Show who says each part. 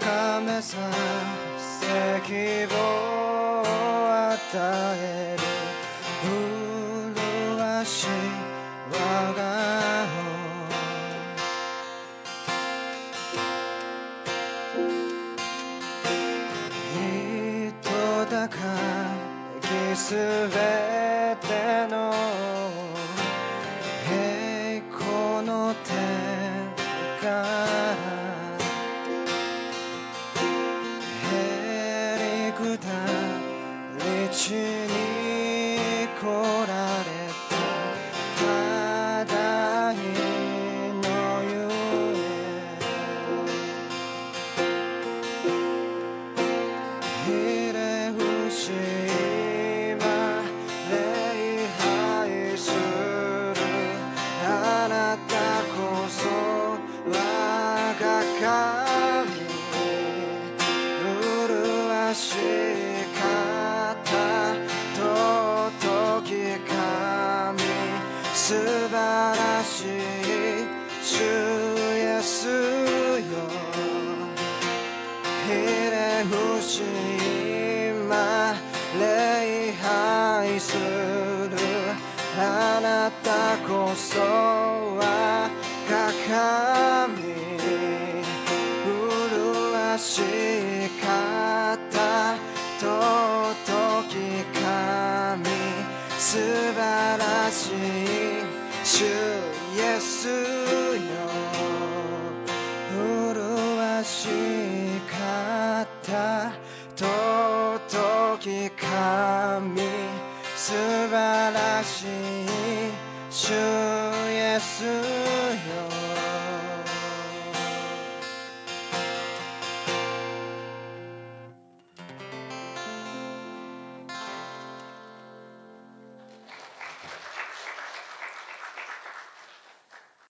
Speaker 1: ためさせ希を与える。麗しい我が方糸高きすべての。watching しい主イエスよ。ひれ伏し今礼拝するあなたこそ我が神麗しかった尊き神素晴らしい主イエスよ。麗しかった。尊き神。素晴らしい。主イエスよ。